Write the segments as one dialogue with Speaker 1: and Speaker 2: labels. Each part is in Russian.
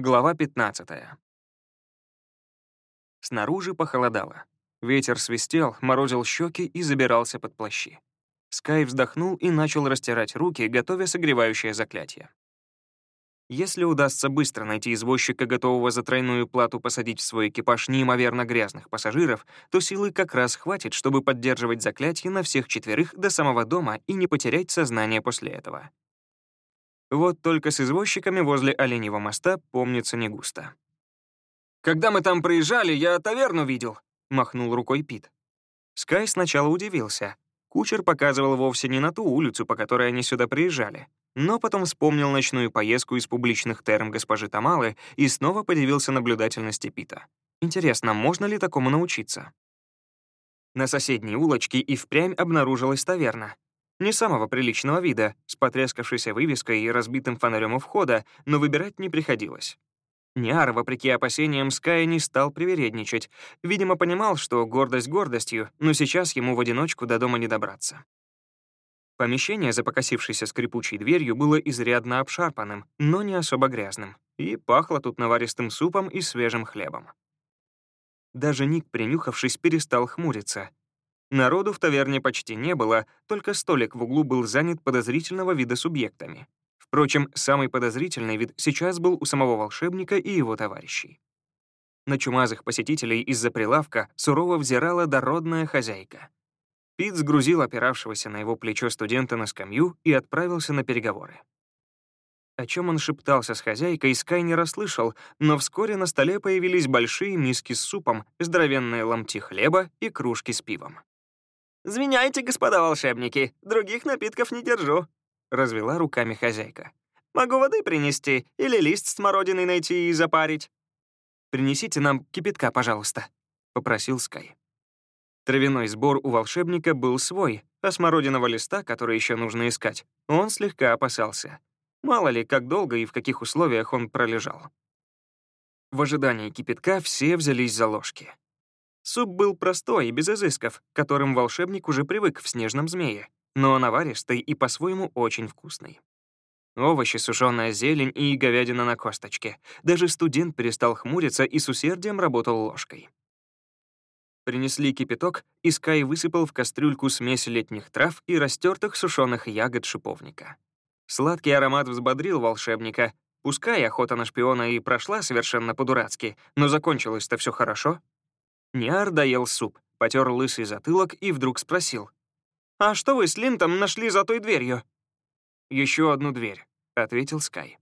Speaker 1: Глава 15. Снаружи похолодало. Ветер свистел, морозил щеки и забирался под плащи. Скай вздохнул и начал растирать руки, готовя согревающее заклятие. Если удастся быстро найти извозчика, готового за тройную плату посадить в свой экипаж неимоверно грязных пассажиров, то силы как раз хватит, чтобы поддерживать заклятие на всех четверых до самого дома и не потерять сознание после этого. Вот только с извозчиками возле Оленьего моста помнится не густо. «Когда мы там проезжали, я таверну видел», — махнул рукой Пит. Скай сначала удивился. Кучер показывал вовсе не на ту улицу, по которой они сюда приезжали, но потом вспомнил ночную поездку из публичных терм госпожи Тамалы и снова подивился наблюдательности Пита. Интересно, можно ли такому научиться? На соседней улочке и впрямь обнаружилась таверна, не самого приличного вида, с потрескавшейся вывеской и разбитым фонарем у входа, но выбирать не приходилось. Ниар, вопреки опасениям Ская, не стал привередничать. Видимо, понимал, что гордость гордостью, но сейчас ему в одиночку до дома не добраться. Помещение за покосившейся скрипучей дверью было изрядно обшарпанным, но не особо грязным, и пахло тут наваристым супом и свежим хлебом. Даже Ник, принюхавшись, перестал хмуриться. Народу в таверне почти не было, только столик в углу был занят подозрительного вида субъектами. Впрочем, самый подозрительный вид сейчас был у самого волшебника и его товарищей. На чумазых посетителей из-за прилавка сурово взирала дородная хозяйка. Пит сгрузил опиравшегося на его плечо студента на скамью и отправился на переговоры. О чем он шептался с хозяйкой, Скай не расслышал, но вскоре на столе появились большие миски с супом, здоровенные ломти хлеба и кружки с пивом. «Звиняйте, господа волшебники, других напитков не держу», — развела руками хозяйка. «Могу воды принести или лист смородиной найти и запарить». «Принесите нам кипятка, пожалуйста», — попросил Скай. Травяной сбор у волшебника был свой, а смородиного листа, который еще нужно искать, он слегка опасался. Мало ли, как долго и в каких условиях он пролежал. В ожидании кипятка все взялись за ложки. Суп был простой и без изысков, к которым волшебник уже привык в «Снежном змее», но наваристый и по-своему очень вкусный. Овощи, сушеная зелень и говядина на косточке. Даже студент перестал хмуриться и с усердием работал ложкой. Принесли кипяток, и Скай высыпал в кастрюльку смесь летних трав и растертых сушеных ягод шиповника. Сладкий аромат взбодрил волшебника. Пускай охота на шпиона и прошла совершенно по-дурацки, но закончилось-то все хорошо. Ниар доел суп, потер лысый затылок и вдруг спросил. «А что вы с Линтом нашли за той дверью?» «Еще одну дверь», — ответил Скай.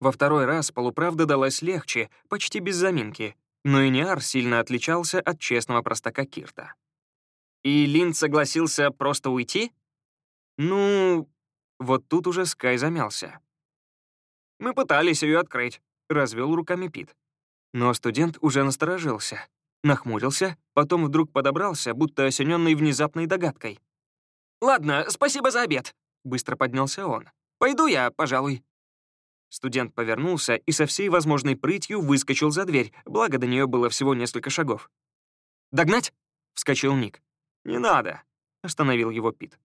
Speaker 1: Во второй раз полуправда далась легче, почти без заминки, но и Ниар сильно отличался от честного простака Кирта. «И Линд согласился просто уйти?» «Ну...» Вот тут уже Скай замялся. «Мы пытались ее открыть», — развел руками Пит. Но студент уже насторожился нахмурился, потом вдруг подобрался, будто осененный внезапной догадкой. «Ладно, спасибо за обед», — быстро поднялся он. «Пойду я, пожалуй». Студент повернулся и со всей возможной прытью выскочил за дверь, благо до нее было всего несколько шагов. «Догнать?» — вскочил Ник. «Не надо», — остановил его Пит.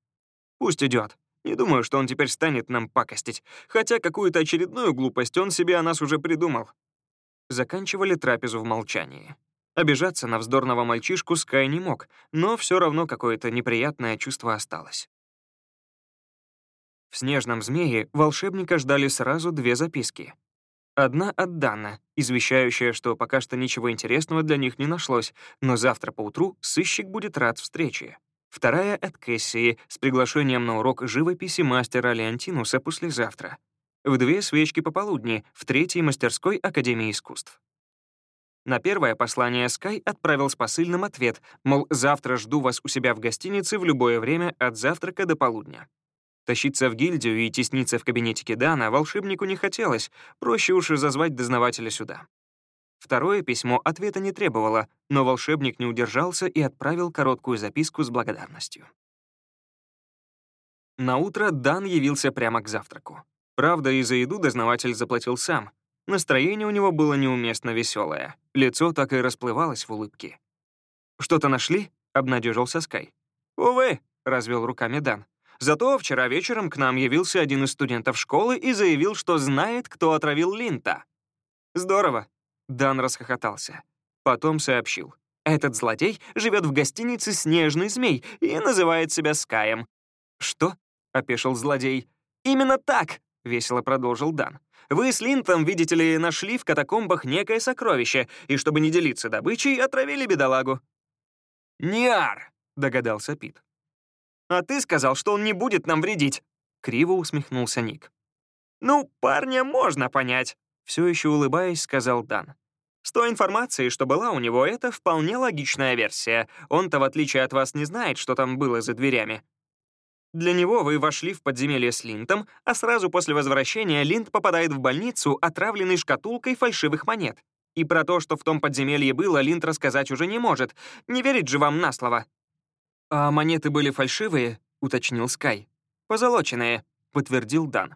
Speaker 1: «Пусть идет. Не думаю, что он теперь станет нам пакостить, хотя какую-то очередную глупость он себе о нас уже придумал». Заканчивали трапезу в молчании. Обижаться на вздорного мальчишку Скай не мог, но все равно какое-то неприятное чувство осталось. В «Снежном змее» волшебника ждали сразу две записки. Одна от Дана, извещающая, что пока что ничего интересного для них не нашлось, но завтра поутру сыщик будет рад встрече. Вторая от Кэссии с приглашением на урок живописи мастера Леонтинуса послезавтра. В две свечки пополудни в третьей мастерской Академии искусств. На первое послание Скай отправил с посыльным ответ, мол, завтра жду вас у себя в гостинице в любое время от завтрака до полудня. Тащиться в гильдию и тесниться в кабинете Кедана волшебнику не хотелось, проще уж и зазвать дознавателя сюда. Второе письмо ответа не требовало, но волшебник не удержался и отправил короткую записку с благодарностью. На утро Дан явился прямо к завтраку. Правда, и за еду дознаватель заплатил сам, Настроение у него было неуместно веселое. Лицо так и расплывалось в улыбке. «Что-то нашли?» — обнадежился Скай. «Увы», — развел руками Дан. «Зато вчера вечером к нам явился один из студентов школы и заявил, что знает, кто отравил Линта». Здорово. Дан расхохотался. Потом сообщил. Этот злодей живет в гостинице «Снежный змей» и называет себя Скаем. «Что?» — опешил злодей. «Именно так!» — весело продолжил Дан. «Вы с Линтом, видите ли, нашли в катакомбах некое сокровище, и чтобы не делиться добычей, отравили бедолагу». «Ниар!» — догадался Пит. «А ты сказал, что он не будет нам вредить!» — криво усмехнулся Ник. «Ну, парня можно понять», — все еще улыбаясь, сказал Дан. С той информацией, что была у него, это вполне логичная версия. Он-то, в отличие от вас, не знает, что там было за дверями. Для него вы вошли в подземелье с Линтом, а сразу после возвращения Линт попадает в больницу, отравленной шкатулкой фальшивых монет. И про то, что в том подземелье было, Линт рассказать уже не может. Не верить же вам на слово. «А монеты были фальшивые?» — уточнил Скай. «Позолоченные», — подтвердил Дан.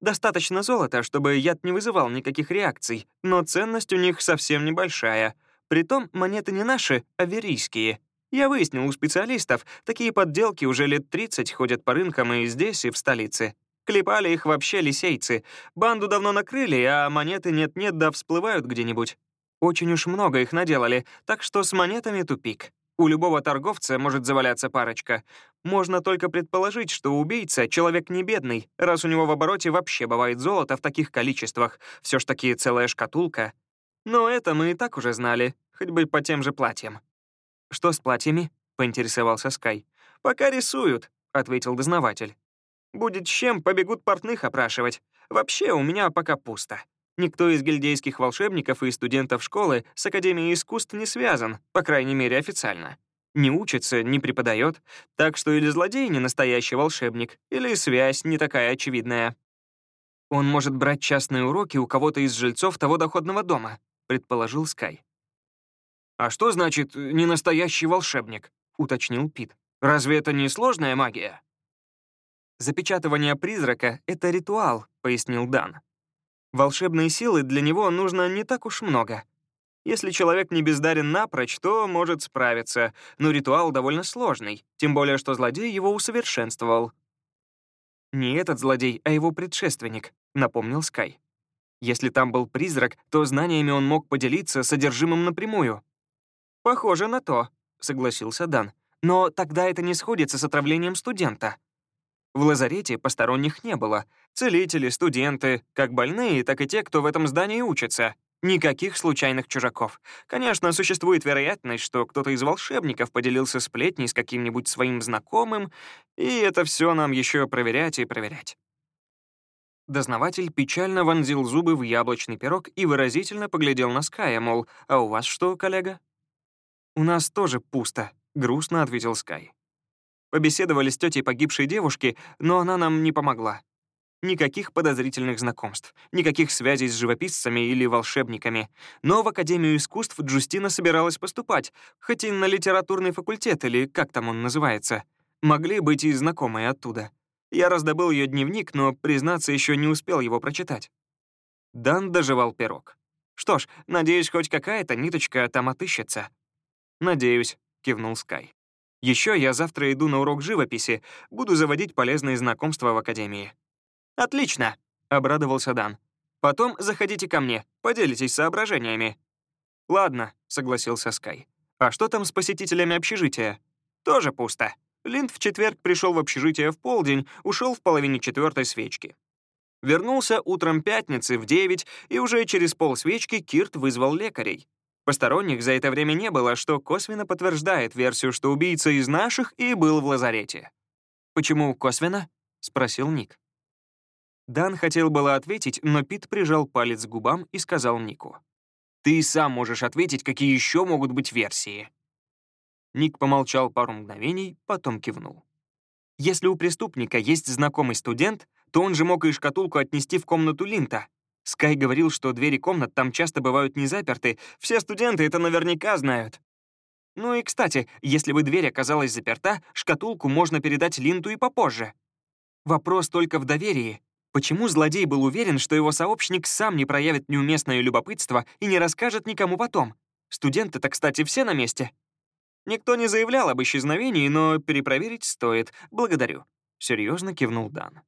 Speaker 1: Достаточно золота, чтобы яд не вызывал никаких реакций, но ценность у них совсем небольшая. Притом монеты не наши, а верийские. Я выяснил у специалистов, такие подделки уже лет 30 ходят по рынкам и здесь, и в столице. Клепали их вообще лисейцы. Банду давно накрыли, а монеты нет-нет да всплывают где-нибудь. Очень уж много их наделали, так что с монетами тупик. У любого торговца может заваляться парочка. Можно только предположить, что убийца — человек не бедный, раз у него в обороте вообще бывает золото в таких количествах, все ж таки целая шкатулка. Но это мы и так уже знали, хоть бы по тем же платьям. «Что с платьями?» — поинтересовался Скай. «Пока рисуют», — ответил дознаватель. «Будет чем, побегут портных опрашивать. Вообще, у меня пока пусто. Никто из гильдейских волшебников и студентов школы с Академией искусств не связан, по крайней мере, официально. Не учится, не преподает, так что или злодей не настоящий волшебник, или связь не такая очевидная. Он может брать частные уроки у кого-то из жильцов того доходного дома, предположил Скай. «А что значит «не настоящий волшебник»?» — уточнил Пит. «Разве это не сложная магия?» «Запечатывание призрака — это ритуал», — пояснил Дан. Волшебной силы для него нужно не так уж много. Если человек не бездарен напрочь, то может справиться, но ритуал довольно сложный, тем более что злодей его усовершенствовал. «Не этот злодей, а его предшественник», — напомнил Скай. Если там был призрак, то знаниями он мог поделиться содержимым напрямую. «Похоже на то», — согласился Дан. «Но тогда это не сходится с отравлением студента. В лазарете посторонних не было. Целители, студенты, как больные, так и те, кто в этом здании учится. Никаких случайных чужаков. Конечно, существует вероятность, что кто-то из волшебников поделился сплетней с каким-нибудь своим знакомым, и это все нам еще проверять и проверять. Дознаватель печально вонзил зубы в яблочный пирог и выразительно поглядел на Ская, мол, «А у вас что, коллега?» «У нас тоже пусто», — грустно ответил Скай. Побеседовали с тетей погибшей девушки, но она нам не помогла. Никаких подозрительных знакомств, никаких связей с живописцами или волшебниками. Но в Академию искусств Джустина собиралась поступать, хоть и на литературный факультет, или как там он называется. Могли быть и знакомые оттуда. Я раздобыл ее дневник, но, признаться, еще не успел его прочитать. Дан доживал пирог. Что ж, надеюсь, хоть какая-то ниточка там отыщется. «Надеюсь», — кивнул Скай. Еще я завтра иду на урок живописи, буду заводить полезные знакомства в академии». «Отлично», — обрадовался Дан. «Потом заходите ко мне, поделитесь соображениями». «Ладно», — согласился Скай. «А что там с посетителями общежития?» «Тоже пусто. Линд в четверг пришел в общежитие в полдень, ушел в половине четвертой свечки. Вернулся утром пятницы в девять, и уже через полсвечки Кирт вызвал лекарей. Посторонних за это время не было, что косвенно подтверждает версию, что убийца из наших и был в лазарете. «Почему косвенно?» — спросил Ник. Дан хотел было ответить, но Пит прижал палец к губам и сказал Нику. «Ты сам можешь ответить, какие еще могут быть версии». Ник помолчал пару мгновений, потом кивнул. «Если у преступника есть знакомый студент, то он же мог и шкатулку отнести в комнату Линта, Скай говорил, что двери комнат там часто бывают не заперты. Все студенты это наверняка знают. Ну и, кстати, если бы дверь оказалась заперта, шкатулку можно передать Линту и попозже. Вопрос только в доверии. Почему злодей был уверен, что его сообщник сам не проявит неуместное любопытство и не расскажет никому потом? Студенты-то, кстати, все на месте. Никто не заявлял об исчезновении, но перепроверить стоит. Благодарю. Серьезно кивнул Дан.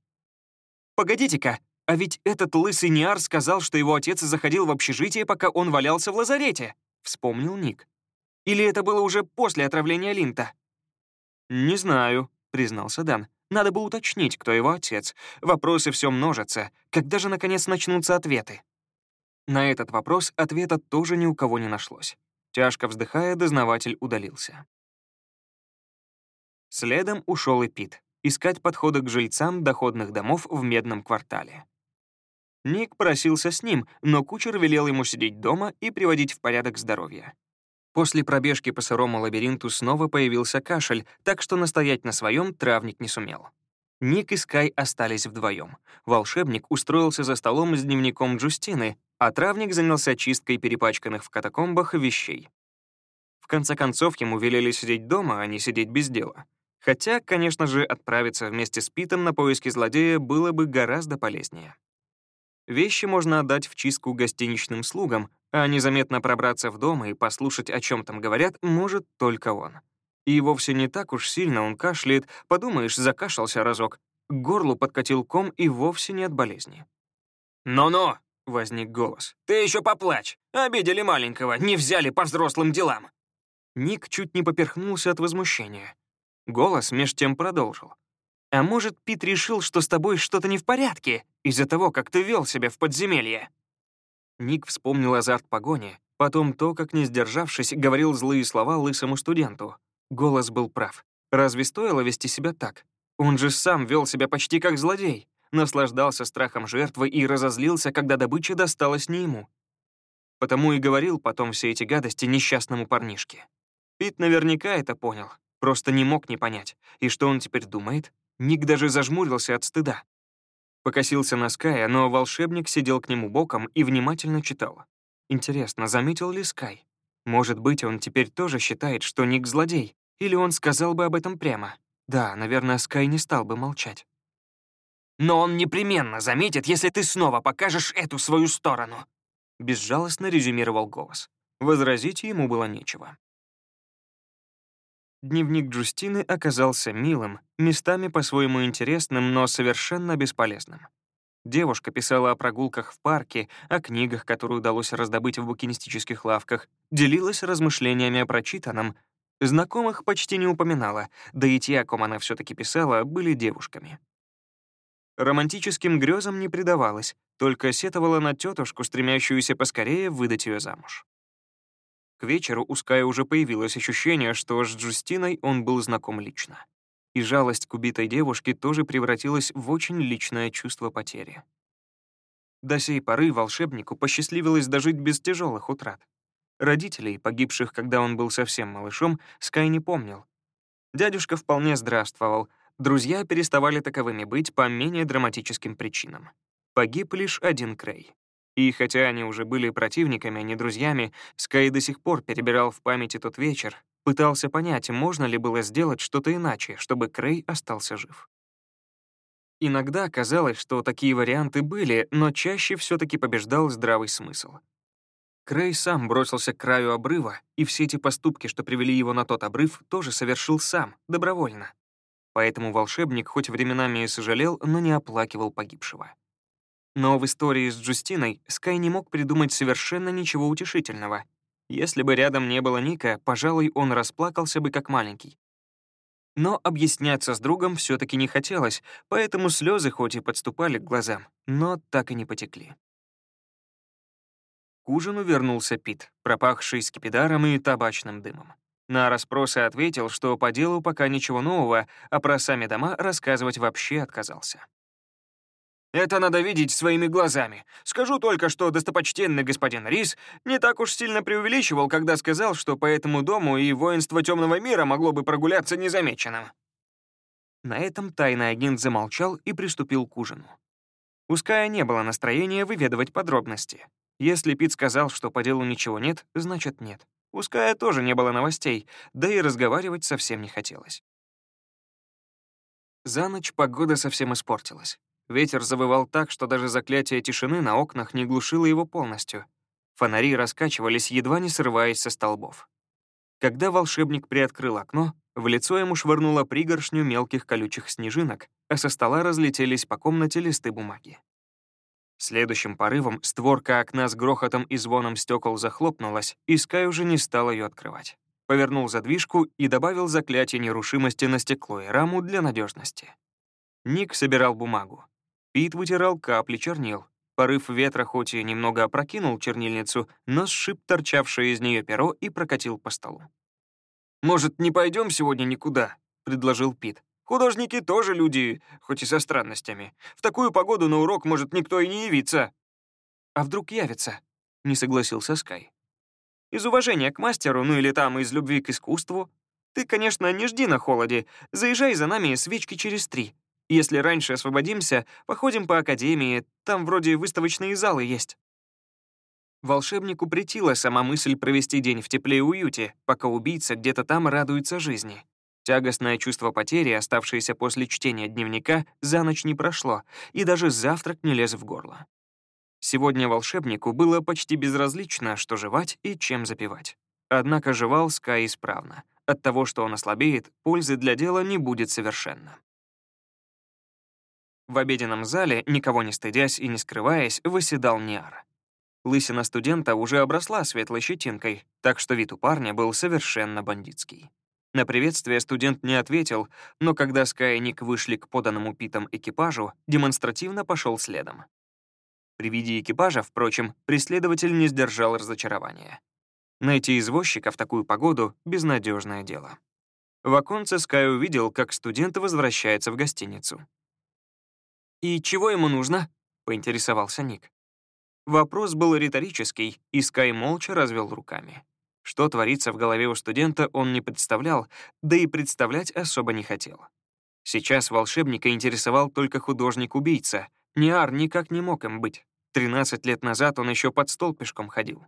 Speaker 1: «Погодите-ка», А ведь этот лысый Ниар сказал, что его отец заходил в общежитие, пока он валялся в лазарете», — вспомнил Ник. «Или это было уже после отравления Линта?» «Не знаю», — признался Дан. «Надо бы уточнить, кто его отец. Вопросы все множатся. Когда же, наконец, начнутся ответы?» На этот вопрос ответа тоже ни у кого не нашлось. Тяжко вздыхая, дознаватель удалился. Следом ушел и Пит, искать подходы к жильцам доходных домов в Медном квартале. Ник просился с ним, но кучер велел ему сидеть дома и приводить в порядок здоровье. После пробежки по сырому лабиринту снова появился кашель, так что настоять на своем травник не сумел. Ник и Скай остались вдвоем. Волшебник устроился за столом с дневником Джустины, а травник занялся чисткой перепачканных в катакомбах вещей. В конце концов, ему велели сидеть дома, а не сидеть без дела. Хотя, конечно же, отправиться вместе с Питом на поиски злодея было бы гораздо полезнее. Вещи можно отдать в чистку гостиничным слугам, а незаметно пробраться в дом и послушать, о чем там говорят, может только он. И вовсе не так уж сильно он кашляет, подумаешь, закашлялся разок. К горлу подкатил ком и вовсе не от болезни.
Speaker 2: «Ну-ну!»
Speaker 1: — возник голос.
Speaker 2: «Ты еще поплачь! Обидели маленького, не взяли по взрослым делам!»
Speaker 1: Ник чуть не поперхнулся от возмущения. Голос меж тем продолжил. «А может, Пит решил, что с тобой что-то не в порядке из-за того, как ты вел себя в подземелье?» Ник вспомнил азарт погони, потом то, как, не сдержавшись, говорил злые слова лысому студенту. Голос был прав. Разве стоило вести себя так? Он же сам вел себя почти как злодей, наслаждался страхом жертвы и разозлился, когда добыча досталась не ему. Потому и говорил потом все эти гадости несчастному парнишке. Пит наверняка это понял, просто не мог не понять. И что он теперь думает? Ник даже зажмурился от стыда. Покосился на Ская, но волшебник сидел к нему боком и внимательно читал. Интересно, заметил ли Скай? Может быть, он теперь тоже считает, что Ник злодей? Или он сказал бы об этом прямо? Да, наверное, Скай не стал бы молчать.
Speaker 2: «Но он непременно заметит, если ты снова покажешь эту свою сторону»,
Speaker 1: безжалостно резюмировал голос. Возразить ему было нечего. Дневник Джустины оказался милым, местами по-своему интересным, но совершенно бесполезным. Девушка писала о прогулках в парке, о книгах, которые удалось раздобыть в букинистических лавках, делилась размышлениями о прочитанном, знакомых почти не упоминала, да и те, о ком она все таки писала, были девушками. Романтическим грезам не предавалась, только сетовала на тетушку, стремящуюся поскорее выдать ее замуж. К вечеру у Ская уже появилось ощущение, что с Джустиной он был знаком лично. И жалость к убитой девушке тоже превратилась в очень личное чувство потери. До сей поры волшебнику посчастливилось дожить без тяжелых утрат. Родителей, погибших, когда он был совсем малышом, Скай не помнил. Дядюшка вполне здравствовал, друзья переставали таковыми быть по менее драматическим причинам. Погиб лишь один Крей. И хотя они уже были противниками, а не друзьями, Скай до сих пор перебирал в памяти тот вечер, пытался понять, можно ли было сделать что-то иначе, чтобы Крей остался жив. Иногда казалось, что такие варианты были, но чаще все таки побеждал здравый смысл. Крей сам бросился к краю обрыва, и все эти поступки, что привели его на тот обрыв, тоже совершил сам, добровольно. Поэтому волшебник хоть временами и сожалел, но не оплакивал погибшего. Но в истории с Джустиной Скай не мог придумать совершенно ничего утешительного. Если бы рядом не было Ника, пожалуй, он расплакался бы как маленький. Но объясняться с другом все таки не хотелось, поэтому слезы хоть и подступали к глазам, но так и не потекли. К ужину вернулся Пит, пропахший скипидаром и табачным дымом. На расспросы ответил, что по делу пока ничего нового, а про сами дома рассказывать вообще отказался.
Speaker 2: Это надо видеть своими глазами. Скажу только, что достопочтенный господин Рис не так уж сильно преувеличивал, когда сказал, что по этому дому и воинство темного мира могло бы прогуляться незамеченным.
Speaker 1: На этом тайный агент замолчал и приступил к ужину. У Ская не было настроения выведывать подробности. Если Пит сказал, что по делу ничего нет, значит нет. У Ская тоже не было новостей, да и разговаривать совсем не хотелось. За ночь погода совсем испортилась. Ветер завывал так, что даже заклятие тишины на окнах не глушило его полностью. Фонари раскачивались, едва не срываясь со столбов. Когда волшебник приоткрыл окно, в лицо ему швырнуло пригоршню мелких колючих снежинок, а со стола разлетелись по комнате листы бумаги. Следующим порывом створка окна с грохотом и звоном стекол захлопнулась, и Скай уже не стал ее открывать. Повернул задвижку и добавил заклятие нерушимости на стекло и раму для надежности. Ник собирал бумагу. Пит вытирал капли чернил. Порыв ветра хоть и немного опрокинул чернильницу, но сшиб торчавшее из нее перо и прокатил по столу.
Speaker 2: «Может, не пойдем сегодня никуда?» — предложил Пит. «Художники тоже люди, хоть и со странностями. В такую погоду на урок может никто и не явиться».
Speaker 1: «А вдруг явится?» — не согласился Скай. «Из уважения к мастеру, ну или там из любви к искусству. Ты, конечно, не жди на холоде. Заезжай за нами свечки через три. Если раньше освободимся, походим по академии, там вроде выставочные залы есть». Волшебнику претила сама мысль провести день в тепле и уюте, пока убийца где-то там радуется жизни. Тягостное чувство потери, оставшееся после чтения дневника, за ночь не прошло, и даже завтрак не лез в горло. Сегодня волшебнику было почти безразлично, что жевать и чем запивать. Однако жевал Скай исправно. От того, что он ослабеет, пользы для дела не будет совершенно. В обеденном зале, никого не стыдясь и не скрываясь, выседал Ниар. Лысина студента уже обросла светлой щетинкой, так что вид у парня был совершенно бандитский. На приветствие студент не ответил, но когда Скай и Ник вышли к поданному Питом экипажу, демонстративно пошел следом. При виде экипажа, впрочем, преследователь не сдержал разочарования. Найти извозчика в такую погоду — безнадежное дело. В оконце Скай увидел, как студент возвращается в гостиницу. «И чего ему нужно?» — поинтересовался Ник. Вопрос был риторический, и Скай молча развел руками. Что творится в голове у студента, он не представлял, да и представлять особо не хотел. Сейчас волшебника интересовал только художник-убийца. Ниар никак не мог им быть. 13 лет назад он еще под стол пешком ходил.